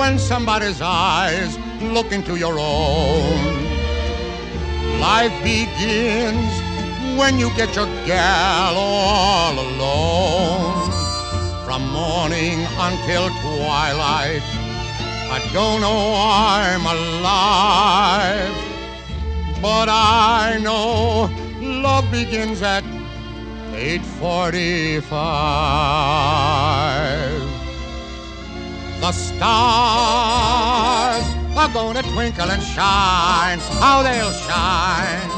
when somebody's eyes look into your own. Life begins when you get your gal all alone. From morning until twilight, I don't know I'm alive, but I know love begins at 845. The stars are gonna twinkle and shine. How they'll shine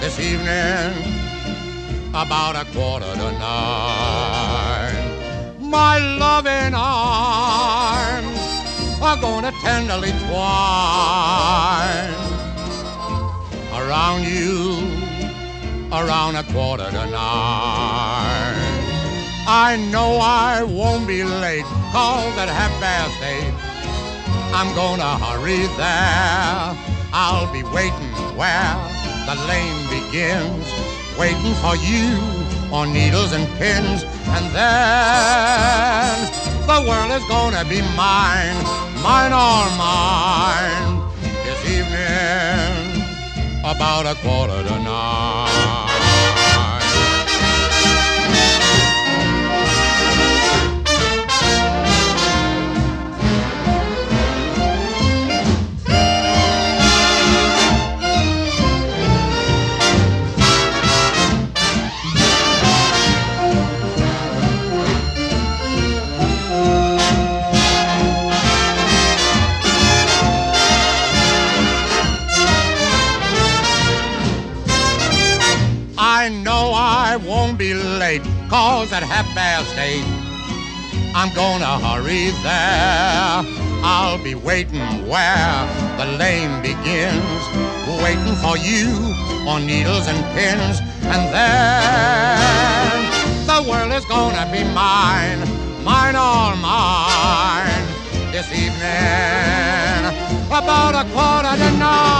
this evening about a quarter to nine. My loving arms are gonna tenderly twine around you around a quarter to nine. I know I won't be late, cause at half past eight. I'm gonna hurry there. I'll be waiting where the lane begins, waiting for you on needles and pins, and then the world is gonna be mine, mine all mine, this evening about a quarter to nine. Won't be late, cause at half past eight, I'm gonna hurry there. I'll be waiting where the lane begins, waiting for you on needles and pins, and then the world is gonna be mine, mine all mine, this evening, about a quarter to nine.